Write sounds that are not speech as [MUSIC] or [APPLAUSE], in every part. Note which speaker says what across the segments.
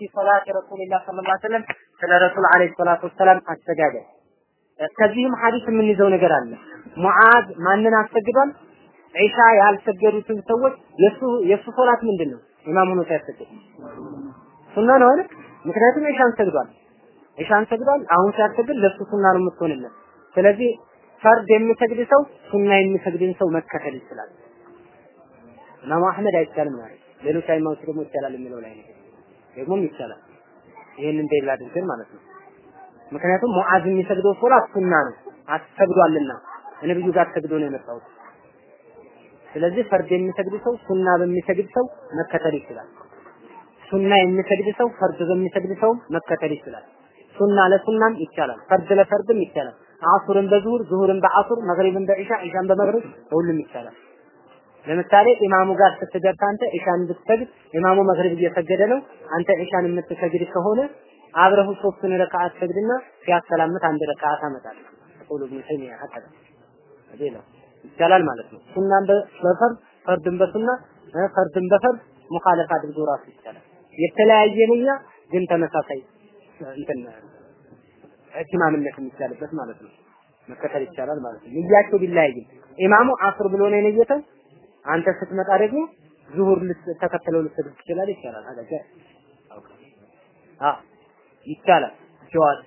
Speaker 1: ፊ ሶላት ረሱልላህ ሰለላሁ ዐለይሂ ወሰለም ስለ ረሱል ዐለይሂ ሰላቱ ወሰላም አስተጋገድ ከዚህም ሐዲስ የምንይዘው ነገር አለ። ሙዓዝ ማንን አስሰግዷል? ዒሻ ያልሰገዱትን ሰዎች የሱ የሱ ሶላት ምንድን ነው? ኢማም ሆኖ ሲያሰግድ ሱና ነው አይደል? ምክንያቱም ዒሻን ሰግዷል። ዒሻን ሰግዷል። አሁን ሲያሰግድ ለሱ ሱና ነው የምትሆንለት። ስለዚህ ፈርድ የሚሰግድ ሰው ሱና የሚሰግድን ሰው መከተል ይችላል። ኢማሙ አህመድ አይቻልም ማለት ሌሎች አይማዎች ደግሞ ይቻላል የሚለው ላይ ነው። ደግሞም ይቻላል። ይሄንን እንደሌላ አድርገን ማለት ነው። ምክንያቱም ሙዓዝ የሚሰግደው ሶላት ሱና ነው አሰግዷልና ነብዩ ጋር ሰግዶ ነው የመጣው። ስለዚህ ፈርድ የሚሰግድ ሰው ሱና በሚሰግድ ሰው መከተል ይችላል። ሱና የሚሰግድ ሰው ፈርድ በሚሰግድ ሰው መከተል ይችላል። ሱና ለሱናም ይቻላል፣ ፈርድ ለፈርድም ይቻላል። አሱርን በዙሁር ዙሁርን በአሱር መግሪብን በኢሻ ኢሻን በመግሪብ ሁሉም ይቻላል። ለምሳሌ ኢማሙ ጋር ስትደርስ አንተ ኢሻን ብትሰግድ ኢማሙ መግሪብ እየሰገደ ነው። አንተ ኢሻን የምትሰግድ ከሆነ አብረሁ ሶስቱን ረካዓት ሰግድና ሲያሰላምት አንድ ረካዓት ታመጣለህ። ቁሉ ኢብኑ ተይሚያ ሌላ ይቻላል ማለት ነው። ሱናን በፈርድ ፈርድን በሱና ፈርድን በፈርድ ሙኻለፍ አድርጎ ራሱ ይቻላል። የተለያየ ንያ ግን ተመሳሳይ እንትን ኢማምነት የሚቻልበት ማለት ነው። መከተል ይቻላል ማለት ነው። ንያቸው ቢለያይም ኢማሙ አስር ብሎ ነው የነየተው አንተ ስትመጣ ደግሞ ዙሁር ተከተለው ልትሰግድ ትችላለህ። ይቻላል አገጀ አ ይቻላል። ጀዋዝ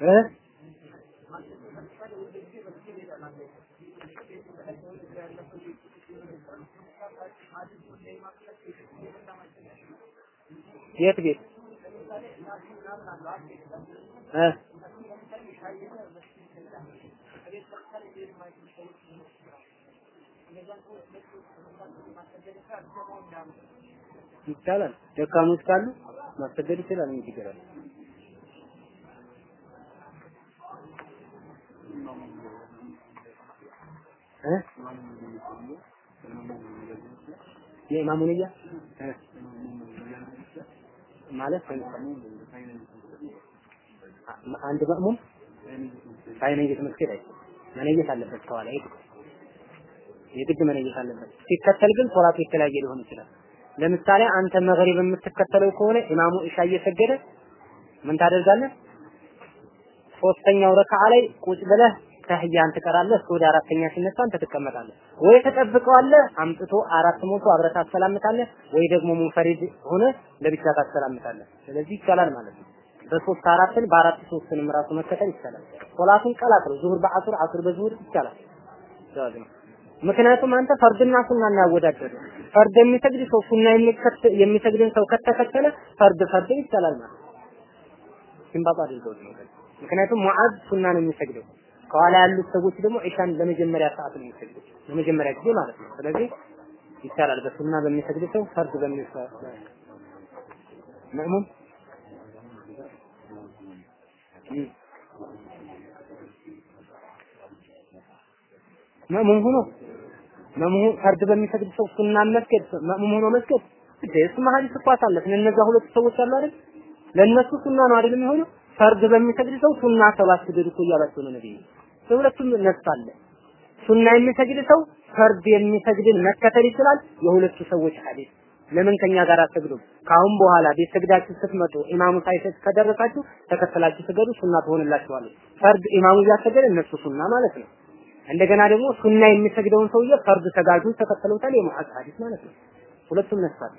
Speaker 1: እ? የት ቤት ይቻላል። ደካሞች ካሉ ማሰገድ ይችላል። ምን ችግር አለ? እ የኢማሙ ንያ እ ማለት አንድ መእሙም ሳይነይት መስገድ አይችልም። መነየት አለበት ከኋላ ይሄ የግድ መነየት አለበት። ሲከተል ግን ሶላቱ የተለያየ ሊሆን ይችላል። ለምሳሌ አንተ መግሪብ የምትከተለው ከሆነ ኢማሙ ኢሻ እየሰገደ ምን ታደርጋለህ? ሶስተኛው ረካዓ ላይ ቁጭ ብለህ ተህያን ትቀራለህ። እስከ ወደ አራተኛ ሲነሳ አንተ ትቀመጣለህ። ወይ ተጠብቀዋለህ አምጥቶ አራት ሞቶ አብረህ ታሰላምታለህ፣ ወይ ደግሞ ሙንፈሪድ ሆነ ለብቻ ታሰላምታለህ። ስለዚህ ይቻላል ማለት ነው። በሶስት አራትን በአራት ሶስትንም ራሱ መከተል ይቻላል። ሶላቱን ቀላቅለው ዙሁር በአሱር አሱር በዙሁር ይቻላል። جواز ነው። ምክንያቱም አንተ ፈርድና ሱና እናያወዳደር ፈርድ የሚሰግድ ሰው ሱና የሚሰግድን ሰው ከተከተለ ፈርድ ፈርድ ይቻላል ማለት ሲምባባ አድርገው ነው። ምክንያቱም ሙዓዝ ሱና ነው የሚሰግደው ከኋላ ያሉት ሰዎች ደግሞ ኢሻን ለመጀመሪያ ሰዓት ነው የሚሰግዱት ለመጀመሪያ ጊዜ ማለት ነው። ስለዚህ ይቻላል በሱና በሚሰግድ ሰው ፈርድ በሚሰግድ መእሙም መእሙም ሆኖ መእሙም ፈርድ በሚሰግድ ሰው ሱናን መስገድ መእሙም ሆኖ መስገድ እሱማ ሐዲስ እኮ አሳለፍን። ሁለት ሰዎች አሉ አይደል? ለእነሱ ሱና ነው አይደል የሚሆነው? ፈርድ በሚሰግድ ሰው ሱና ሰባት ስገዱ እኮ እያላቸው ነው ነብዩ። በሁለቱም ነፍስ አለ። ሱና የሚሰግድ ሰው ፈርድ የሚሰግድን መከተል ይችላል። የሁለቱ ሰዎች ሐዲስ ለምን ከኛ ጋር አትሰግዱም? ካሁን በኋላ ቤት ሰግዳችሁ ስትመጡ ኢማሙ ሳይሰግድ ከደረሳችሁ ተከተላችሁ ስገዱ፣ ሱና ትሆንላችኋለች። ፈርድ ኢማሙ እያሰገደ እነሱ ሱና ማለት ነው። እንደገና ደግሞ ሱና የሚሰግደውን ሰውዬ ፈርድ ሰጋጁን ተከተሉታል። የሙሐዝ ሐዲስ ማለት ነው። ሁለቱም ነሳል።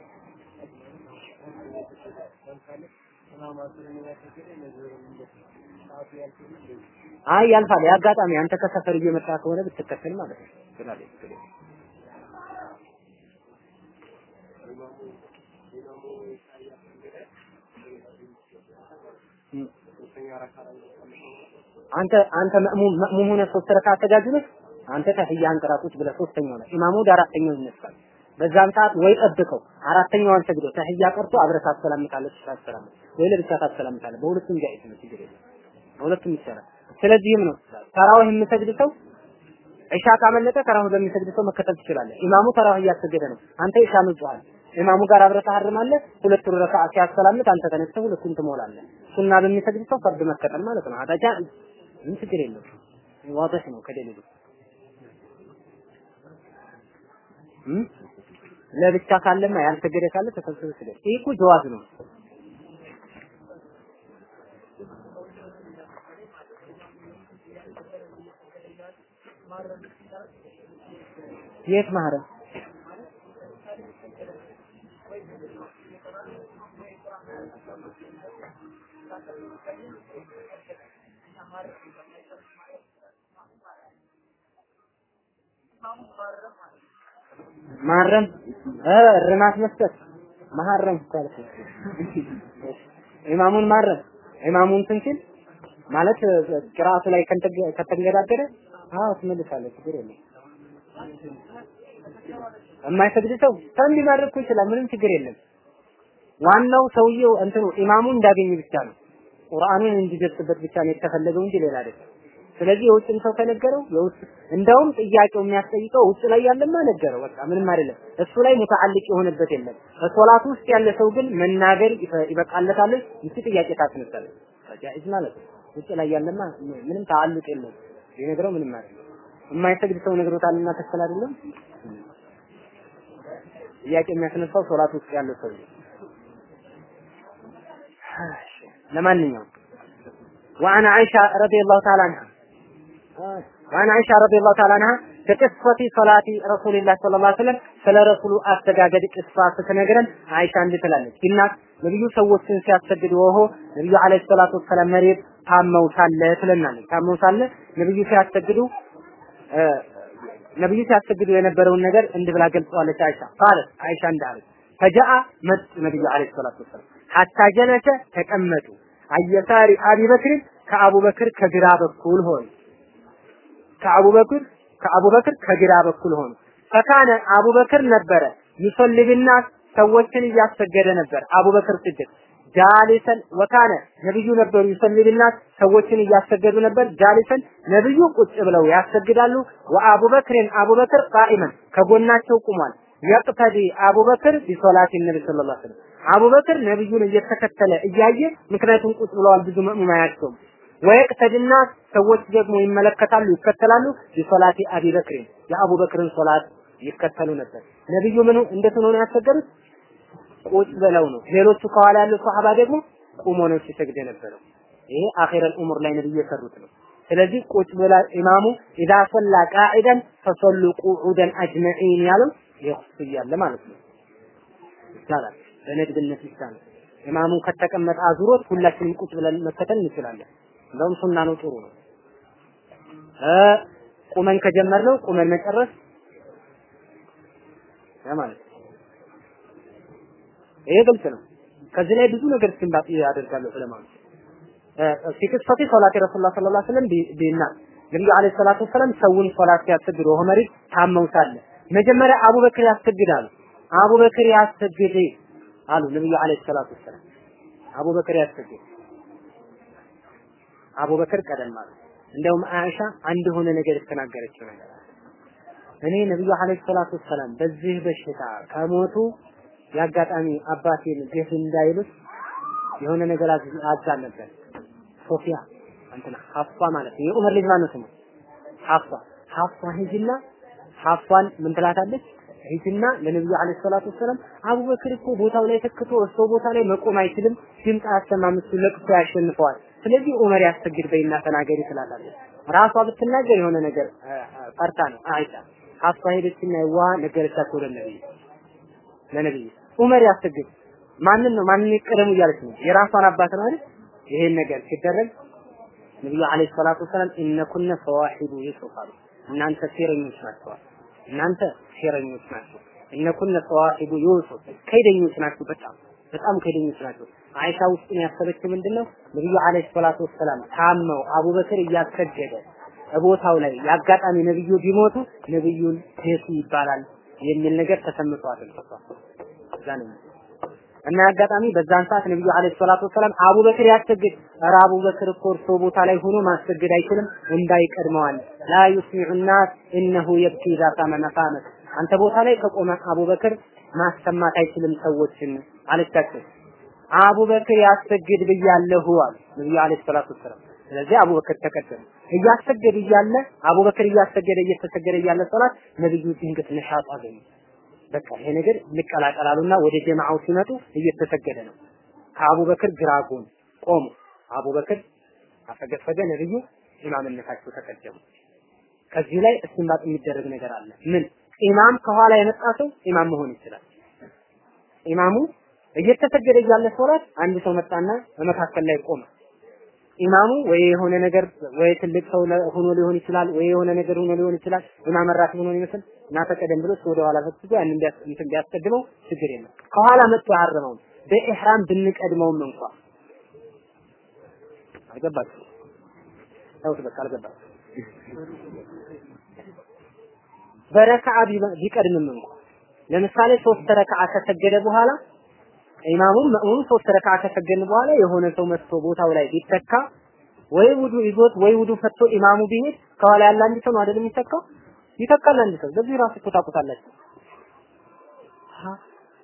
Speaker 1: አይ ያልፋል። የአጋጣሚ አንተ ከሰፈር እየመጣ ከሆነ ብትከተል ማለት ነው። አንተ አንተ መእሙም መእሙም ሆነ ሶስት ረካ አተጋጅለህ አንተ ተህያን ቅራቶች ብለህ ሶስተኛው ላይ ኢማሙ ወደ አራተኛው ይነሳል። በዛም ሰዓት ወይ ጠብቀው አራተኛዋን ሰግዶ ተህያ ቀርቶ አብረህ ታሰላምታለህ ታሰላምታለህ ወይ ለብቻ ታሰላምታለህ። በሁለቱም ጃኢዝ ነው፣ ችግር የለም። በሁለቱም ይቻላል። ስለዚህም ነው ተራዊህ የሚሰግድ ሰው ኢሻ ካመለጠ ተራዊህ በሚሰግድ ሰው መከተል ትችላለህ። ኢማሙ ተራዊህ እያሰገደ ነው፣ አንተ ኢሻ ምጽዋል ኢማሙ ጋር አብረህ ታርማለህ። ሁለቱን ረካዓ ሲያሰላምት አንተ ተነስተህ ሁለቱን ትሞላለህ። ሱና በሚሰግድ ሰው ፈርድ መከተል ማለት ነው። አዳጃ ምን ችግር የለውም። ዋضح ነው ከደሊሉ ለብቻ ካለማ ያልሰገደ ካለ ተሰብስበ ስገድ። ይህ እኮ ጀዋዝ ነው። የት ማህረም ማረም እርማት መስጠት ማለት ነው። ኢማሙን ማረም ኢማሙን ትንሲል ማለት ቅራአቱ ላይ ከተንገዳገደ አዎ ትመልሳለህ፣ ችግር የለም። የማይሰግድ ሰው ሰው ሊማርኩ ይችላል፣ ምንም ችግር የለም። ዋናው ሰውየው እንትኑ ኢማሙ እንዳገኝ ብቻ ነው። ቁርአኑን እንዲደርስበት ብቻ ነው የተፈለገው እንጂ ሌላ አይደለም። ስለዚህ የውጭን ሰው ከነገረው የውጭ እንደውም ጥያቄው የሚያስጠይቀው ውጭ ላይ ያለማ ነገረው፣ በቃ ምንም አይደለም። እሱ ላይ ሙተዓልቅ የሆነበት የለም። በሶላት ውስጥ ያለ ሰው ግን መናገር ይበቃለታል። ይቺ ጥያቄ ታስነሳለች። ጃኢዝ ማለት ውጭ ላይ ያለማ ምንም ተዓልቅ የለም። ቢነግረው ምንም አይደለም። የማይሰግድ ሰው ነግሮታልና ተከል አይደለም። ጥያቄ የሚያስነሳው ሶላት ውስጥ ያለው ሰው ለማንኛውም وعن عائشة رضي الله تعالى عنها وعن عائشة رضي الله تعالى عنها በቅስፈቲ ሰላቲ ረሱልላህ ሰለላሁ ዐለይሂ ወሰለም ስለ ረሱሉ አስተጋገድ ቅስፋ ስትነግረን አይሻ እንዲህ ትላለች። ሲናት ነብዩ ሰዎችን ሲያሰግድ ወሆ ነብዩ አለይሂ ሰላቱ ወሰላም መሬት ታመው ሳለ ትለናለች። ታመው ሳለ ነብዩ ሲያሰግዱ ነብዩ ሲያሰግዱ የነበረውን ነገር እንዲህ ብላ ገልጸዋለች። አይሻ ቃለት አይሻ እንዳለች ፈጃአ መጡ ነብዩ አለይሂ ሰላቱ ወሰላም ሐታ ጀለሰ ተቀመጡ። አየሳሪ አቢበክር ከአቡበክር ከግራ በኩል ሆኑ ከአቡበክር ከአቡበክር ከግራ በኩል ሆኑ ፈካነ አቡበክር ነበረ። ይሰሊ ቢናስ ሰዎችን እያሰገደ ነበር። አቡበክር ስድቅ ጃሊሰን ወካነ ነብዩ ነበሩ። ይሰሊ ሰዎችን እያሰገዱ ነበር። ጃሊሰን ነብዩ ቁጭ ብለው ያሰግዳሉ። ወአቡበክርን አቡበክር ቃኢመን ከጎናቸው ቁሟል። የቅተዲ አቡበክር ቢሶላት ነቢ ሰለላሁ ዐለይሂ ወሰለም አቡበክር ነብዩን እየተከተለ እያየ ምክንያቱም ቁጭ ብለዋል ብዙ መእሙም አያቸውም ወየቅተድና ሰዎች ደግሞ ይመለከታሉ ይከተላሉ። ቢሶላቲ አቢበክር የአቡበክርን ሶላት ይከተሉ ነበር። ነብዩ ምኑ እንዴት ነው ያሰገዱት? ቁጭ ብለው ነው። ሌሎቹ ከኋላ ያሉ ሷሃባ ደግሞ ቁሞ ነው ሲሰግድ የነበረው። ይሄ አኺረል ኡሙር ላይ ነብዩ የሰሩት ነው። ስለዚህ ቁጭ ብላ ኢማሙ ኢዛ ሰላ ቃዒደን ፈሰሉ ቁዑደን አጅመዒን ያለው ይኸው እያለ ማለት ነው። ይቻላል በነጥብነት ይሻላል። ኢማሙ ከተቀመጠ አዙሮት ሁላችንም ቁጭ ብለን መከተል እንችላለን። እንደውም ሱና ነው፣ ጥሩ ነው። ቁመን ከጀመርነው ቁመን መጨረስ ማለት ይሄ ግልጽ ነው። ከዚህ ላይ ብዙ ነገር ኢስቲንባጥ ያደርጋሉ ዑለማዎች في قصة صلاة رسول الله صلى الله عليه وسلم ቢና ነብዩ عليه الصلاة والسلام ሰውን ሶላት ሲያስገድ ዑመር ታመው ሳለ መጀመሪያ አቡበክር ያስገዳሉ። አቡበክር ያስገድ አሉ ነብዩ አለይሂ ሰላቱ ወሰለም አቡበክር ያሰግድ አቡበክር ቀደም አሉ። እንደውም አይሻ አንድ የሆነ ነገር የተናገረችው ነገር እኔ ነብዩ አለይሂ ሰላቱ ወሰለም በዚህ በሽታ ከሞቱ ያጋጣሚ አባቴን ግፍ እንዳይሉት የሆነ ነገር አዛል ነበር። ሶፊያ እንትና ሐፍሷ ማለት ነው። የዑመር ልጅ ማለት ነው ሐፍሷ። ሐፍሷ ሂጅና ሐፍሷን ምን ትላታለች ሂጅና ለነብዩ አለይሂ ሰላቱ ወሰለም አቡበክር እኮ ቦታው ላይ ተክቶ እሱ ቦታ ላይ መቆም አይችልም ድምፅ አያሰማም እሱ ለቅሶ ያሸንፈዋል። ስለዚህ ዑመር ያሰግድ በይና ተናገሪ ትላታለች ራሷ ብትናገር የሆነ ነገር ፈርታ ነው። አይሻ ሐፍሷ ሄደችና ይዋ ነገረቻቸው ለነብዩ ለነብዩ ዑመር ያሰግድ ማንን ነው ማንን ይቀደሙ እያለች ነው? የራሷን አባት ነው አይደል? ይሄን ነገር ሲደረግ ነብዩ አለይሂ ሰላቱ ወሰለም እነኩነ ፈዋሂዱ አሉ እናንተ ሴረኞች ናቸው እናንተ ሴረኞች ናቸው እነኩነ ፈዋሂዱ ዩሱፍ ከይደኞች ናቸው በጣም በጣም ከይደኞች ናቸው አይሻ ውስጥ ነው ያሰበችው ምንድነው? ነብዩ አለይሂ ሰላቱ ወሰለም ታመው አቡበክር እያሰገደ ቦታው ላይ ያጋጣሚ ነብዩ ቢሞቱ ነብዩን ሴቱ ይባላል የሚል ነገር ተሰምቷል እዛ ነው እና አጋጣሚ በዛን ሰዓት ነብዩ አለይሂ ሰላቱ ወሰለም አቡበክር ያሰግድ ኧረ አቡበክር እኮ እርሶ ቦታ ላይ ሆኖ ማሰገድ አይችልም እንዳይቀድመዋል። ላ ዩስሚዑ ናስ ኢነሁ የብኪ ኢዛ ቃመ መቃመት አንተ ቦታ ላይ ከቆመ አቡበክር ማሰማት አይችልም ሰዎችን አለቻቸው። አቡበክር ያሰግድ ብያለሁ አሉ ነብዩ አለይሂ ሰላቱ ወሰለም ስለዚህ አቡበክር ተቀደሙ። እያሰገደ እያለ አቡበክር እያሰገደ እየተሰገደ እያለ ሶላት ነብዩ ድንገት ነሻጥ አገኙ። በቃ ይሄ ነገር እንቀላቀላሉና ወደ ጀማዓው ሲመጡ እየተሰገደ ነው። ከአቡበክር ግራ ጎን ቆሙ። አቡበክር አፈገፈገ፣ ነብዩ ኢማምነታቸው ተቀደሙ። ከዚህ ላይ እስቲንባጥ የሚደረግ ነገር አለ። ምን ኢማም ከኋላ የመጣ ሰው ኢማም መሆን ይችላል። ኢማሙ እየተሰገደ እያለ ሶላት አንድ ሰው መጣና በመካከል ላይ ቆመ። ኢማሙ ወይ የሆነ ነገር ወይ ትልቅ ሰው ሆኖ ሊሆን ይችላል፣ ወይ የሆነ ነገር ሆኖ ሊሆን ይችላል። ኢማም ራስ ሆኖ ይመስል እና ተቀደም ብሎ ወደ ኋላ ፈትቶ ያን እንትን ቢያስቀድመው ችግር የለም። ከኋላ መጥቶ ያረመው በኢህራም ብንቀድመውም እንኳ አልገባችሁ? ተውት በቃ አልገባችሁ። በረካዓ ቢቀድምም እንኳ ለምሳሌ ሶስት ረካዓ ከሰገደ በኋላ ኢማሙም መእሙም ሶስት ረካዓ ከሰገድን በኋላ የሆነ ሰው መጥቶ ቦታው ላይ ቢተካ ወይ ውዱ ይዞት ወይ ውዱ ፈቶ ኢማሙ ቢሄድ ከኋላ ያለ አንድ ሰው ነው አይደል የሚተካው? ይተካል አንድ ሰው። በዚህ ራሱ እኮ ታውቁታላችሁ።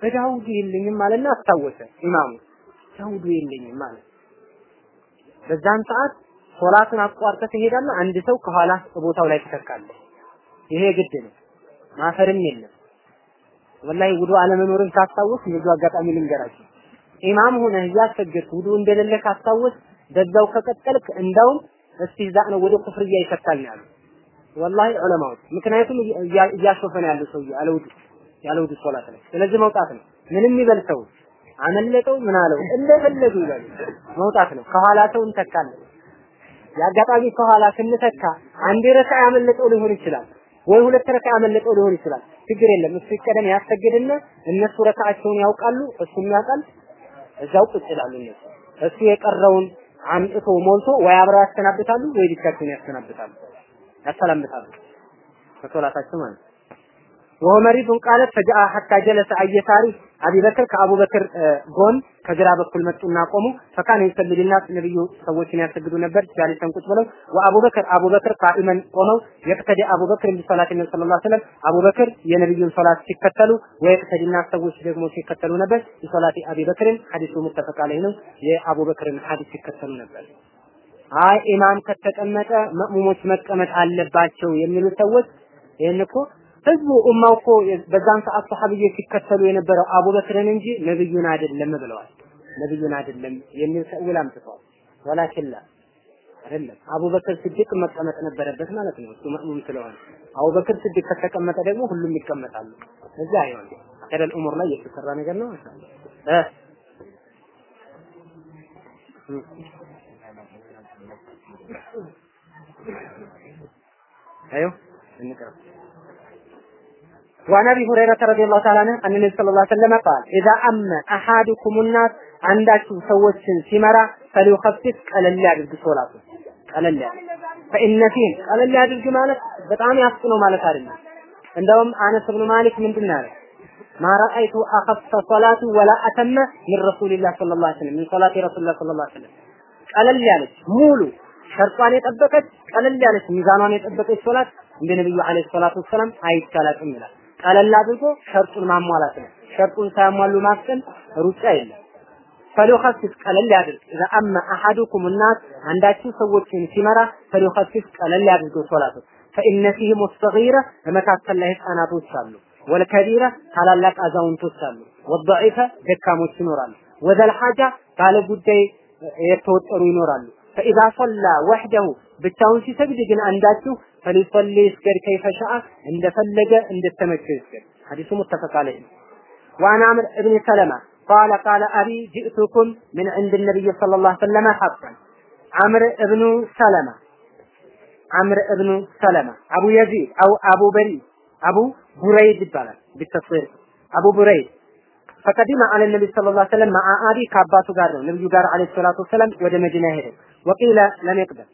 Speaker 1: በዳውዱ የለኝም ማለትና አስታወሰ ኢማሙ ዳውዱ የለኝም ማለት በዛን ሰዓት ሶላቱን አቋርጠህ ትሄዳለህ። አንድ ሰው ከኋላ ቦታው ላይ ትተካለህ። ይሄ ግድ ነው። ማፈርም የለም። ወላሂ ውዱ አለመኖርን ካስታወስ ብዙ አጋጣሚ ልንገራችሁ። ኢማም ሆነህ እያሰገድክ ውዱ እንደሌለ ካስታወስ በዛው ከቀጠልክ እንዳውም እስቲዛእ ነው ወደ ኩፍርያ ይከታል ያሉት። ወላሂ ዑለማዎች ምክንያቱም እያሾፈ ነው ያለው ሰውዬ ያለ ውዱ ያለ ውዱ ሶላት ላይ። ስለዚህ መውጣት ነው። ምንም ይበልሰው አመለጠው ምን አለው እንደፈለጉ ይበሉ መውጣት ነው። ከኋላ ሰው እንተካለን። የአጋጣሚ ከኋላ ስንተካ አንድ ረካ ያመለጠው ሊሆን ይችላል ወይ ሁለት ረካ ያመለጠው ሊሆን ይችላል። ችግር የለም። እሱ ይቀደም ያሰግድና እነሱ ረካቸውን ያውቃሉ፣ እሱም ያውቃል። እዛው ቁጭ ይላሉ እነሱ። እሱ የቀረውን አምጥቶ ሞልቶ ወይ አብረው ያሰናብታሉ ወይ ብቻቸውን ያሰናብታሉ፣ ያሰላምታሉ ከሶላታቸው ማለት ነው። ወሆ መሪዱን ቃለት ፈጃአ ሐታ ጀለሰ አየሳሪ አቢ በክር ከአቡ በክር ጎን ከግራ በኩል መጡና ቆሙ። ፈካነ ይሰልልና ነብዩ ሰዎችን ያሰግዱ ነበር ጃሊሰን ቁጭ ብለው ወአቡበክር አቡበክር ቃኢመን ቆመው የቅተዲ አቡበክር ቢሶላት ነብዩ ሰለላሁ ዐለይሂ ወሰለም አቡበክር የነብዩን ሶላት ሲከተሉ ወየቅተዲና ሰዎች ደግሞ ሲከተሉ ነበር ቢሶላቲ አቢ በክርን ሐዲሱ ሙተፈቅ ዐለይሂ ነው። የአቡበክርን ሐዲስ ሲከተሉ ነበር። አይ ኢማም ከተቀመጠ መእሙሞች መቀመጥ አለባቸው የሚሉ ሰዎች ይህን እኮ ህዝቡ ኡማው እኮ በዛን ሰዓት ሰሐቢዬ ሲከተሉ የነበረው አቡበክርን እንጂ ነብዩን አይደለም ብለዋል። ነብዩን አይደለም የሚል ተእዊል አምጥተዋል። ወላኪን ላ አይደለም አቡበክር ስዲቅ መቀመጥ ነበረበት ማለት ነው። እሱ መእሙም ስለሆነ አቡበክር ስዲቅ ከተቀመጠ ደግሞ ሁሉም ይቀመጣሉ። እዛ አይሆን ከደል ኡሙር ላይ የተሰራ ነገር ነው እ አዩ እንቀር وعن ابي هريره رضي الله تعالى عنه ان النبي صلى الله عليه وسلم قال اذا اما احدكم الناس አንዳችሁ ሰዎችን ሲመራ ፈሊኸፍፍ ቀለል ያድርግ ሶላቱ ቀለል ያድርግ ፈኢነ ፊህም ቀለል ያድርግ ማለት በጣም ያፍጥነው ማለት አይደለም እንደውም አነስ ብኑ ማሊክ ምንድን ነው ማ ረአይቱ አኸፈ ሶላቱ ወላ አተመ ሚን ረሱልላህ ሰለላሁ ዐለይሂ ወሰለም ሚን ሶላቲ ረሱልላህ ሰለላሁ ዐለይሂ ወሰለም ቀለል ያለች ሙሉ ሸርጧን የጠበቀች ቀለል ያለች ሚዛኗን የጠበቀች ሶላት እንደ ነብዩ አለይሂ ሰላቱ ወሰላም አይቻላትም ይላል። ቀለል አድርጎ ሸርጡን ማሟላት ነው። ሸርጡን ሳያሟሉ ማፍጠን ሩጫ የለም። ፈሊኸፊፍ ቀለል ያድርግ። ኢዛ አማ አሐዱኩም ናስ አንዳችሁ ሰዎችን ሲመራ ፈሊኸፊፍ ቀለል ያድርገው ሶላቱ ፈኢነ ፊህም ሰጊረ በመካከል ላይ ህፃናቶች አሉ። ወልከቢረ ታላላቅ አዛውንቶች አሉ። ወደዒፈ ደካሞች ይኖራሉ። ወዘል ሐጃ ባለ ጉዳይ የተወጠሩ ይኖራሉ። ፈኢዛ ሶላ ወሕደሁ ብቻውን ሲሰግድ ግን አንዳችሁ ፈሊሰሊ ይስገድ ከይፈ እንደፈለገ እንደተመቸው ይስገድ። ሐዲሱ ሙተፈቅ አለይህ። ነው። ወአን አምር እብን ሰለማ ቃለ ቃለ አቢ ጅእቱኩም ምን ዕንድ ነቢይ ሰለላሁ ዐለይሂ ሐቀን አምር እብኑ ሰለማ አምር እብኑ ሰለማ አቡ የዚድ አው አቡ በሪ አቡ ቡረይድ ይባላል ቢተስወር አቡ ቡረይድ ፈቀዲመ አለ ነቢ ስለ ላ ሰለም መአ አቢ ከአባቱ ጋር ነው። ነቢዩ ጋር አለ ሰላቱ ወሰላም ወደ መዲና ሄደ። ወቂለ ለም የቅደም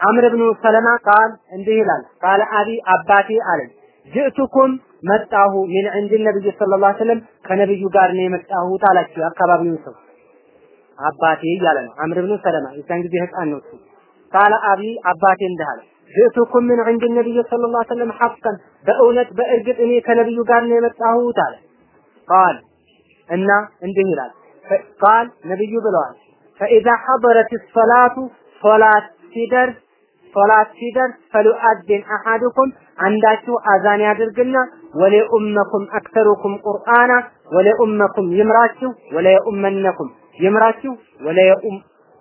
Speaker 1: አምር ብኑ ሰለማ ቃል እንዲህ ይላል። قال أبي አባቴ አለኝ جئتكم መጣሁ من عند النبي صلى الله عليه وسلم ከነብዩ ጋር ነው የመጣሁት አላቸው የአካባቢውን ሰው አባቴ እያለ ነው። አምር ብኑ ሰለማ የዛን ጊዜ ህፃን ነው እሱ። قال أبي አባቴ እንዲህ አለ جئتكم من عند النبي صلى الله عليه وسلم حقا በእውነት በእርግጥ እኔ ከነብዩ ጋር ነው የመጣሁት አለ። ቃል እና እንዲህ ይላል ቃል ነብዩ ብለዋል ፈኢዛ ሐضረት ሰላቱ ሶላት ሲደርስ ሶላት ሲደርስ ፈሊኡአዚን አሐዱኩም አንዳችሁ አዛን ያድርግና ወለኡመኩም አክተሩኩም ቁርአና ወለኡመኩም ይምራችሁ ወለየኡመነኩም ይምራችሁ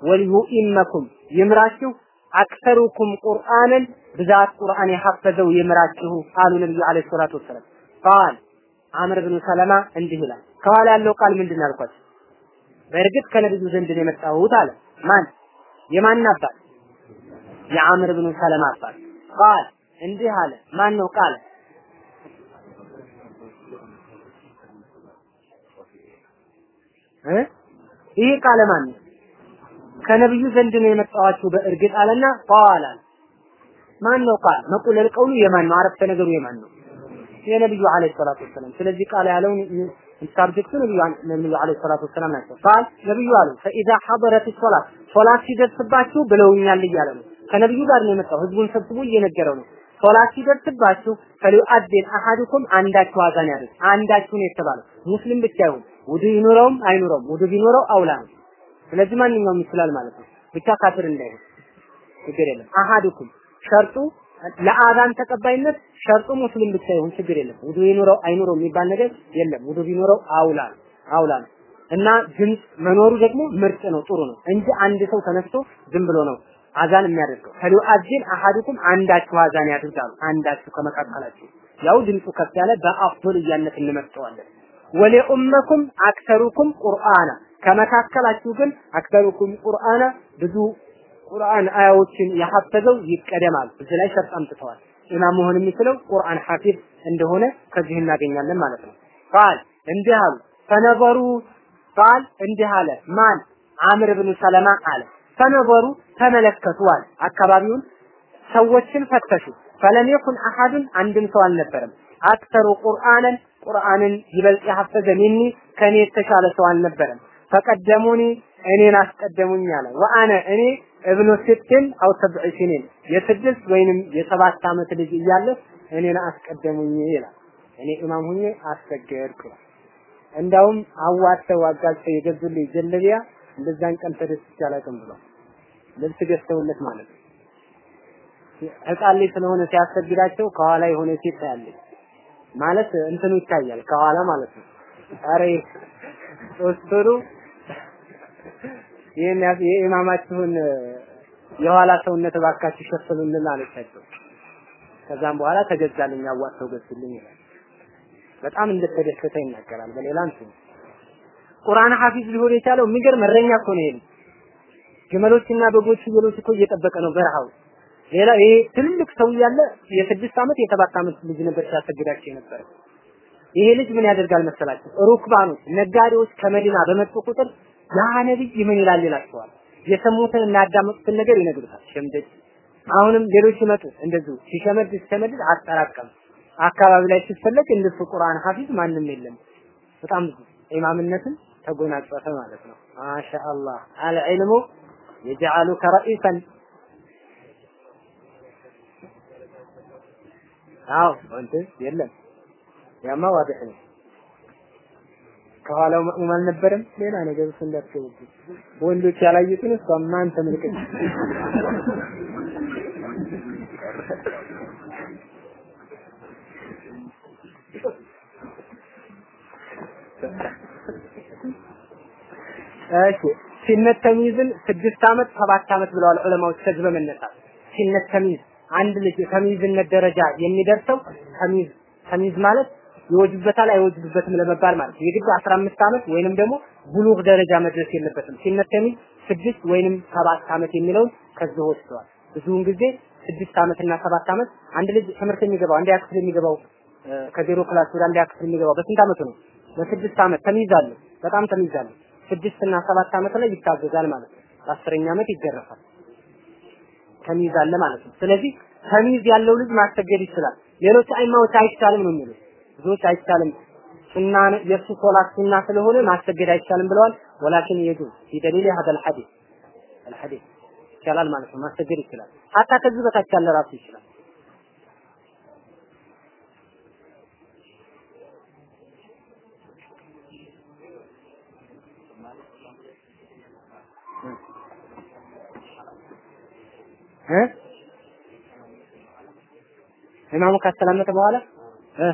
Speaker 1: ወለየኡም ይምራችሁ አክተሩኩም ቁርአንን ብዛት ቁርአን የሐፈዘው ይምራችሁ አሉ ነብዩ አለይሂ ሰላቱ ወሰላም። ቃል አምር ብኑ ሰለማ እንዲህ ይላል። ከኋላ ያለው ቃል ምንድን አልኳችሁ? በእርግጥ ከነብዩ ዘንድ የመጣሁት አለ። ማን? የማን አባት የአምር ብኑ ሰለማ አባት ቃል እንዲህ አለ። ማን ነው ቃል? ይሄ ቃለ ማን ነው? ከነብዩ ዘንድ ነው የመጣዋችሁ በእርግጥ አለና ቃል አለ። ማን ነው ቃል? መቁለል ቀውሉ የማን ነው? አረፍተ ነገሩ የማን ነው? የነብዩ አለይሂ ሰላቱ ወሰለም። ስለዚህ ቃል ያለውን ሳብጀክቱ ነብዩ ነብዩ አለይሂ ሰላቱ ወሰለም ናቸው። ቃል ነብዩ አሉ ፈኢዛ ሐደረት ሶላት ሶላት ሲደርስባችሁ ብለውኛል እያለ ነው ከነብዩ ጋር ነው የመጣው። ህዝቡን ሰብስቦ እየነገረው ነው። ሶላት ሲደርስባችሁ ፈሊዩአዚን አሐዱኩም አንዳችሁ አዛን ያድርግ አንዳችሁ ነው የተባለው። ሙስሊም ብቻ ይሁን ውዱ ይኖረውም አይኖረውም ውዱ ቢኖረው አውላ ነው። ስለዚህ ማንኛውም ይችላል ማለት ነው። ብቻ ካፍር እንዳይሆን ችግር የለም። አሐዱኩም ሸርጡ ለአዛን ተቀባይነት ሸርጡ ሙስሊም ብቻ ይሁን ችግር የለም። ውዱ ይኖረው አይኖረው የሚባል ነገር የለም። ውዱ ቢኖረው አውላ ነው። አውላ ነው። እና ድምፅ መኖሩ ደግሞ ምርጥ ነው ጥሩ ነው። እንጂ አንድ ሰው ተነስቶ ዝም ብሎ ነው አዛን የሚያደርገው። ፈሊዩአዚን አሐዱኩም አንዳችሁ አዛን ያድርጋሉ አንዳችሁ ከመካከላችሁ። ያው ድምፁ ከፍ ያለ በአፍዶልያነት እንመርጠዋለን። ወሊኡመኩም አክተሩኩም ቁርአና። ከመካከላችሁ ግን አክተሩኩም ቁርአና ብዙ ቁርአን አያዎችን ያሐፈዘው ይቀደማል። እዚህ ላይ ሸርጥ አምጥተዋል። ኢማም መሆን የሚችለው ቁርአን ሐፊዝ እንደሆነ ከዚህ እናገኛለን ማለት ነው። ቃል እንዲህ አሉ። ፈነበሩ ቃል እንዲህ አለ። ማን? አምር ብን ሰለማ አለ ፈነበሩ ተመለከቱ አለ አካባቢውን ሰዎችን ፈተሹ። ፈለም የኩን አሐዱን አንድም ሰው አልነበረም። أكثر قرآنا ቁርአንን ይበልጥ ያሐፈዘ مني ከኔ የተሻለ ሰው አልነበረም። فقدموني እኔን አስቀደሙኝ አለ። وأنا እኔ ابن ست أو سبع سنين የስድስት ወይንም የሰባት ዓመት ልጅ እያለ እኔን አስቀደሙኝ ይላል። እኔ ኢማም ሁኜ አስሰገድኩ እንዳውም አዋተው አጋጭተው የገዙልኝ ጀለቢያ እንደዛን ቀን ተደስቼ አላውቅም ብሏል ልብስ ገዝተውለት ማለት ነው። ህፃን ልጅ ስለሆነ ሲያሰግዳቸው ከኋላ የሆነ ሴት ታያለች። ማለት እንትኑ ይታያል ከኋላ ማለት ነው። አረ ይህን የኢማማችሁን የኋላ ሰውነት እባካችሁ ሸፍኑልን አለቻቸው። ከዛም በኋላ ተገዛልኝ አዋጥተው ገዝልኝ ይላል። በጣም እንደተደሰተ ይናገራል። በሌላ እንትን ቁርአን ሐፊዝ ሊሆን የቻለው የሚገርም እረኛ እኮ ነው ይሄ ግመሎችና በጎች ፍየሎች እኮ እየጠበቀ ነው በረሃው። ሌላ ይሄ ትልቅ ሰው እያለ የስድስት ዓመት የሰባት ዓመት ልጅ ነበር ሲያሰግዳቸው የነበረ ይሄ ልጅ ምን ያደርጋል መሰላችሁ? ሩክባኖች ነጋዴዎች ከመዲና በመጡ ቁጥር ያ ነብይ ምን ይላል ይላቸዋል? የሰሙትን እና ያዳመጡትን ነገር ይነግሩታል። ሸምደድ አሁንም ሌሎች ሲመጡ እንደዚሁ ሲሸመድ ሲሸመድ አጠራቀም። አካባቢ ላይ ሲፈለግ እንደሱ ቁርአን ሐፊዝ ማንም የለም። በጣም ኢማምነትን ተጎናጸፈ ማለት ነው። ማሻአላህ። አልዕልሙ የጀዓሉከ ረኢሰን አዎ አንተ የለም ያማ ዋድህ ነው ከኋላው መእሙም አልነበረም? ሌላ ነገር ውስጥ እንዳትገቡ ወንዶች ያላዩትን እሷ ማን ተመልከት? እሺ سن التمييز ን ስድስት ዓመት ሰባት ዓመት ብለዋል ዑለማዎች ከዚህ በመነሳት። سن التمييز አንድ ልጅ ተሚዝነት ደረጃ የሚደርሰው ተሚዝ። ተሚዝ ማለት ይወጅበታል አይወጅበትም ለመባል ማለት የግድ 15 ዓመት ወይንም ደግሞ ብሉግ ደረጃ መድረስ የለበትም። سن التمييز ስድስት ወይንም ሰባት ዓመት የሚለውን ከዚህ ወስደዋል። ብዙውን ጊዜ ስድስት ዓመትና ሰባት ዓመት አንድ ልጅ ትምህርት የሚገባው አንድ ክፍል የሚገባው ከ zero class ወደ አንድ ክፍል የሚገባው በስንት ዓመቱ ነው? በስድስት ዓመት ተሚዝ አለ በጣም ተሚዝ ስድስት እና ሰባት አመት ላይ ይታገዛል ማለት ነው። በአስረኛ ዓመት ይገረፋል። ተሚዝ አለ ማለት ነው። ስለዚህ ተሚዝ ያለው ልጅ ማሰገድ ይችላል። ሌሎች አይማዎች አይቻልም ነው የሚሉት ብዙዎች አይቻልም ሱና የሱ ሶላት ሱና ስለሆነ ማሰገድ አይቻልም ብለዋል። ወላኪን የጁ ቢደሊል ሀደል ሐዲስ አልሐዲስ ይቻላል ማለት ነው። ማሰገድ ይችላል። ሀታ ከዚህ በታች ያለ ራሱ ይችላል። ኢማሙ ካስተላመተ በኋላ? እ?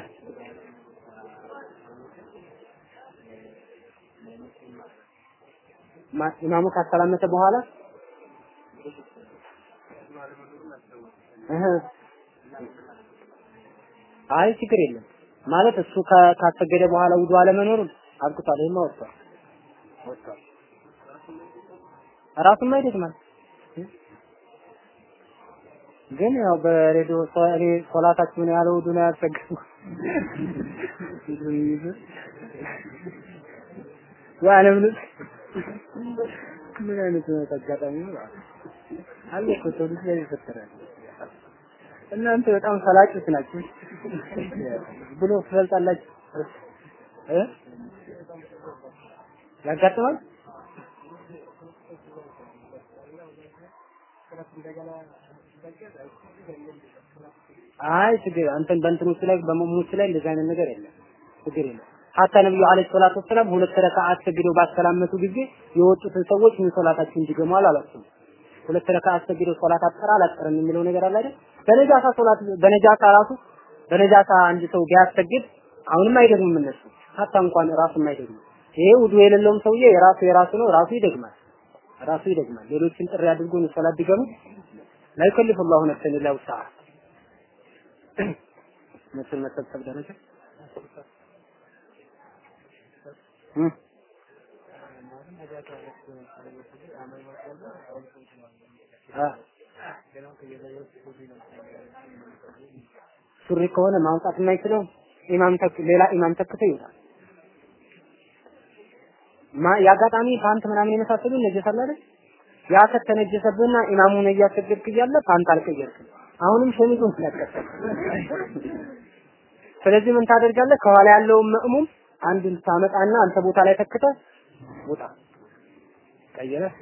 Speaker 1: ኢማሙ ካስተላመተ በኋላ? አይ ችግር የለም። ማለት እሱ ካሰገደ በኋላ ውዱ አለመኖሩን አብቅቷል። ይሄማ ወጥቷል። ወጥቷል። አይደግማል። ግን ያው በሬዲዮ እኔ ሶላታችሁን ያለ ውዱ ነው ያልሰገድኩ ወአለም ምን አይነት አጋጣሚ ነው? አለ እኮ ሰው ልጅ ላይ ይፈጠራል። እናንተ በጣም ሰላጮች ናችሁ ብሎ ትፈልጣላችሁ እ? ያጋጥማል አይ ችግር አንተን በእንትኖች ላይ በመሙች ላይ እንደዚህ አይነት ነገር የለም። ችግር የለም። ሀታ ነብዩ አለይሂ ሰላቱ ወሰላም ሁለት ረካዓት ሰግደው ባሰላመቱ ጊዜ የወጡትን ሰዎች ምን ሶላታችሁ እንዲገሙ አላላችሁም ሁለት ረካዓት ሰግደው ሶላት አጠራ አላጠረም የሚለው ነገር አለ አይደል? በነጃሳ ሶላት በነጃሳ ራሱ በነጃሳ አንድ ሰው ቢያሰግድ አሁንም አይደግምም እነሱ። ሀታ እንኳን ራሱም አይደግምም። ይሄ ውዱ የሌለውም ሰውዬ የራሱ የራሱ ነው ራሱ ይደግማል። ራሱ ይደግማል። ሌሎችን ጥሪ አድርጎ ነው ሶላት ቢገሙ لا يكلف الله نفسا إلا وسعها ምስል መሰብሰብ ደረጃ ሱሪ ከሆነ ማውጣት የማይችለው ኢማም ተክ ሌላ ኢማም ተክቶ ይወጣል። ማ የአጋጣሚ ፓንት ምናምን የመሳሰሉ ነጀስ አለ ያ ከተነጀሰብህና ኢማሙን እያሰገድክ እያለ ፓንት አልቀየርክም። አሁንም ሸሚዙን ስለቀሰል ስለዚህ ምን ታደርጋለህ? ከኋላ ያለውን መእሙም አንዱን ታመጣና አንተ ቦታ ላይ ተክተህ ውጣ ቀየረህ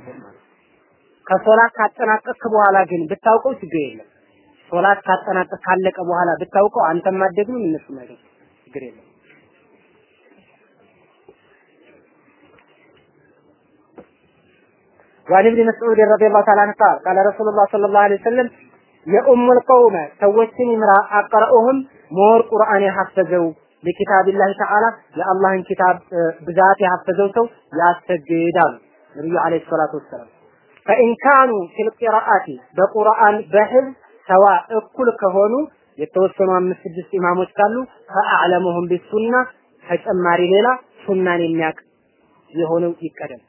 Speaker 1: ከሶላት ካጠናቀቅክ በኋላ ግን ብታውቀው ችግር የለም። ሶላት ካጠናቀቅ ካለቀ በኋላ ብታውቀው አንተም አትደግምም እነሱም አይደግም ችግር የለም። وعن ابن مسعود رضي الله تعالى عنه قال قال رسول الله صلى الله عليه وسلم የኡም القوم ሰዎችን ይምራ አቀረኡህም ሞር ቁርአን የሐፈዘው ለኪታቢላህ ተዓላ የአላህን ኪታብ ብዛት የሐፈዘው ሰው ያሰግዳሉ ነብዩ አለይሂ ሰላቱ ወሰላም ፈኢን ካኑ ፊል ቂራአቲ በቁርአን በህል ሰዋ እኩል ከሆኑ የተወሰኑ አምስት ስድስት ኢማሞች ካሉ ፈአዕለሙሁም ቢሱና ተጨማሪ ሌላ ሱናን የሚያውቅ የሆነው ይቀደም።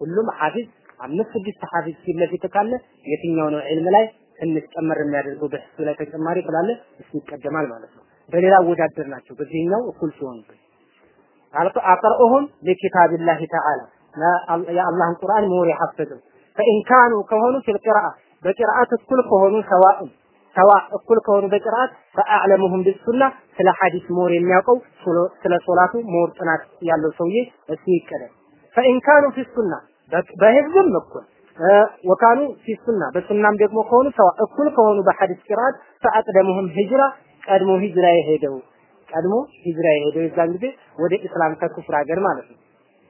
Speaker 1: ሁሉም ሐፊዝ አምስት ስድስት ሐፊዝ ፊት ለፊት ካለ የትኛው ነው ዒልም ላይ ትንሽ ጨመር የሚያደርገው በህሱ ላይ ተጨማሪ ስላለ እሱ ይቀደማል ማለት ነው። በሌላ አወዳደር ናቸው። በዚህኛው እኩል ሲሆኑ أقرؤهم لكتاب الله تعالى የአላህን ቁርአን more የሐፈዘው فإن كانوا ከሆኑ في القراءة በቂራአት እኩል ከሆኑ ሰዋእን ሰዋ እኩል ከሆኑ በቂራአት فأعلمهم بالسنة ስለ ሐዲስ more የሚያውቀው ስለ ሶላቱ more ጥናት ያለው ሰውዬ እሱ ይቀደም። فإن كانوا في السنة በሒፍዝም እኩል وكانوا في السنة በሱናም ደግሞ ከሆኑ سواء እኩል ከሆኑ በሐዲስ ቂራአት فأقدمهم هجرة ቀድሞ ሂጅራ የሄደው ቀድሞ ሂጅራ የሄደው የዛን ጊዜ ወደ እስላም ከኩፍር ሀገር ማለት ነው።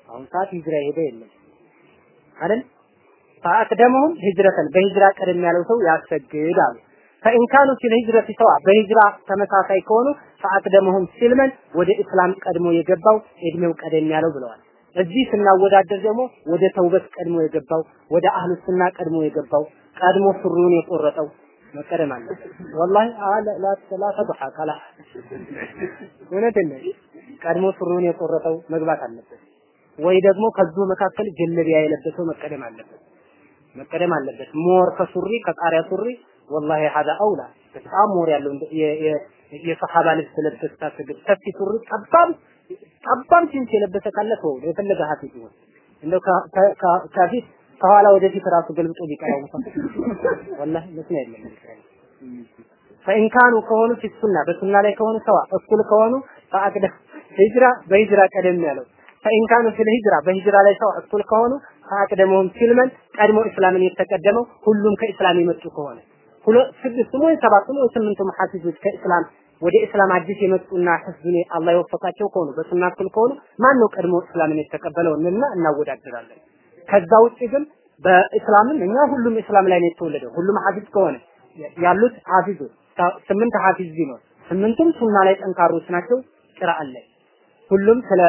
Speaker 1: አሁን ሰዓት ሂጅራ የሄደ የለም አይደል? فأقدمهم هجرة በሂጅራ ቀደም ያለው ሰው ያሰግድ አሉ። ፈኢን ካኑ ፊል ሂጅረቲ ሰዋ በሂጅራ ተመሳሳይ ከሆኑ ፈአቅደሙሁም ሲልመን ወደ እስላም ቀድሞ የገባው እድሜው ቀደም ያለው ብለዋል። እዚህ ስናወዳደር ደግሞ ወደ ተውበት ቀድሞ የገባው ወደ አህሉ ሱና ቀድሞ የገባው ቀድሞ ሱሪውን የቆረጠው መቀደም አለ። ወላሂ አለ ላ ላ ተድሐ ካላ ቀድሞ ሱሪውን የቆረጠው መግባት አለበት፣ ወይ ደግሞ ከዚሁ መካከል ጀለቢያ የለበሰው መቀደም አለበት። መቀደም አለበት። ሞር ከሱሪ ከቃሪያ ሱሪ ወላሂ ሀዛ አውላ በጣም ሞር ያለው የሰሐባ ልብስ ለብሰህ ሰፊ ሱሪ ጠባብ ጠባብ ጂንስ የለበሰ ካለ ተው የፈለገ ሀፊዝ ይሁን። እንደው ከፊት ከኋላ ወደፊት ራሱ ገልብጦ ቢቀራው እንኳን [LAUGHS] ወላሂ መስሚያ የለም። ፈኢን ካኑ ከሆኑ ፊ ሱና በሱና ላይ ከሆኑ ሰዋ እኩል ከሆኑ ፈአቅደ ሂጅራ በሂጅራ ቀደም ያለው። ፈኢን ካኑ ፊል ሂጅራ በሂጅራ ላይ ሰው እኩል ከሆኑ ፈአቅደሙሁም ሲልመን ቀድሞ እስላምን የተቀደመው ሁሉም ከእስላም የመጡ ከሆነ። ስድስቱም ወይ ሰባቱም ወይ ስምንቱም ሐፊዞች ከእስላም ወደ እስላም አዲስ የመጡና ህዝብን አላህ የወፈቃቸው ከሆኑ በሱና እኩል ከሆኑ ማን ነው ቀድሞ እስላምን የተቀበለው እና እናወዳድራለን። ከዛ ውጭ ግን በእስላምም እኛ ሁሉም እስላም ላይ ነው የተወለደው። ሁሉም ሐፊዝ ከሆነ ያሉት ሐፊዞች ስምንት ሐፊዝ ቢኖር ስምንቱም ሱና ላይ ጠንካሮች ናቸው። ቅራአን ላይ ሁሉም ስለ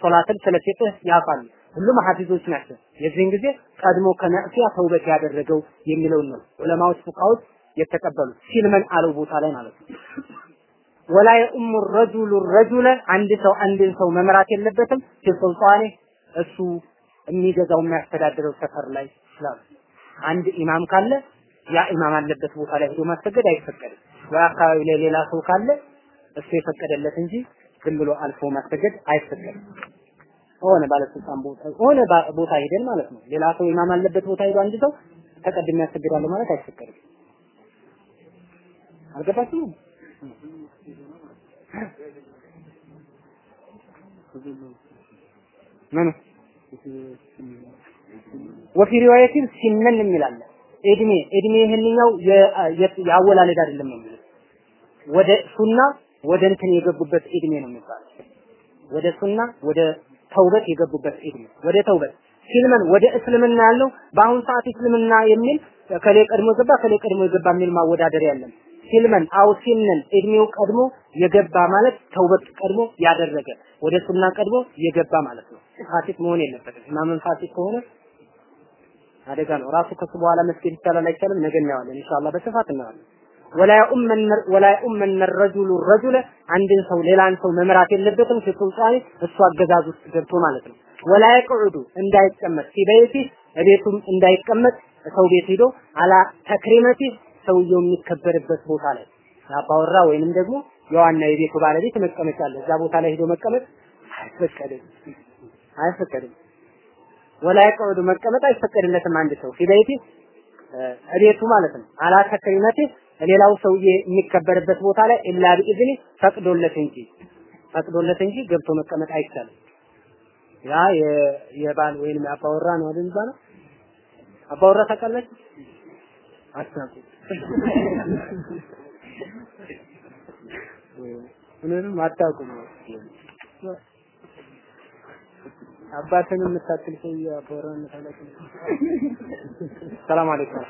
Speaker 1: ሶላትን ስለ ፊቅህ ያውቃሉ። ሁሉም ሐፊዞች ናቸው። የዚህን ጊዜ ቀድሞ ከነእሲያ ተውበት ያደረገው የሚለውን ነው ዑለማዎች ፉቃዎች የተቀበሉት ሲልመን አለው ቦታ ላይ ማለት ነው። ወላ የኡሙ ረጁሉ ረጁለ አንድ ሰው አንድን ሰው መምራት የለበትም ፊሱልጣኔ እሱ የሚገዛው የሚያስተዳድረው ሰፈር ላይ ይችላል። አንድ ኢማም ካለ ያ ኢማም አለበት ቦታ ላይ ሄዶ ማሰገድ አይፈቀድም። ወይ አካባቢ ላይ ሌላ ሰው ካለ እሱ የፈቀደለት እንጂ ዝም ብሎ አልፎ ማሰገድ አይፈቀድም። ሆነ ባለስልጣን ቦታ ሆነ ቦታ ሄደን ማለት ነው። ሌላ ሰው ኢማም አለበት ቦታ ሄዶ አንድ ሰው ተቀድሜ ያሰግዳለሁ ማለት አይፈቀድም። አልገባችሁም? ምን? ወፊ ሪዋየቲን ሲነን የሚላለ እድሜ እድሜ ይህንኛው የአወላለድ አይደለም የሚለው። ወደ ሱና ወደ እንትን የገቡበት እድሜ ነው የሚባለው። ወደ ሱና ወደ ተውበት የገቡበት እድሜ ወደ ተውበት ሲልመን ወደ እስልምና ያለው በአሁን ሰዓት እስልምና የሚል ከሌ ቀድሞ ገባ ከሌ ቀድሞ የገባ የሚል ማወዳደር ያለን ሲልመን አው ሲነን እድሜው ቀድሞ የገባ ማለት ተውበት ቀድሞ ያደረገ ወደ ሱና ቀድሞ የገባ ማለት ነው። ፋሲቅ መሆን የለበትም። ኢማምን ፋሲቅ ከሆነ አደጋ ነው። ራሱ ከሱ በኋላ መስጊድ ይቻላል አይቻልም? ነገ እናየዋለን ኢንሻአላህ በስፋት እናየዋለን። ወላ ኡመን ወላ ኡመን አንድን ሰው ሌላን ሰው መምራት የለበትም ፊሱልጣኒ እሱ አገዛዝ ውስጥ ገብቶ ማለት ነው። ወላ የቅዑዱ እንዳይቀመጥ ፊበይቲ እቤቱም እንዳይቀመጥ ሰው ቤት ሂዶ አላ ተክሪመቲ ሰውየው የሚከበርበት ቦታ ላይ አባወራ ወይንም ደግሞ የዋና የቤቱ ባለቤት መቀመጫ አለ። እዛ ቦታ ላይ ሄዶ መቀመጥ አይፈቀድም አይፈቀድም። ወላ የቅዑዱ መቀመጥ አይፈቀድለትም አንድ ሰው ፊበይቲ እቤቱ ማለት ነው። አላ ሌላው ሰውዬ የሚከበርበት ቦታ ላይ ኢላ ቢኢዝኒ ፈቅዶለት እንጂ ፈቅዶለት እንጂ ገብቶ መቀመጥ አይቻልም። ያ የባል ወይንም አባወራ ነው አይደል የሚባለው? አባወራ ታውቃላችሁ? አታውቁ። ምንም አታውቁም። አባትን የምታክል ሰውዬ አባወራ የምታክል ሰላም አለይኩም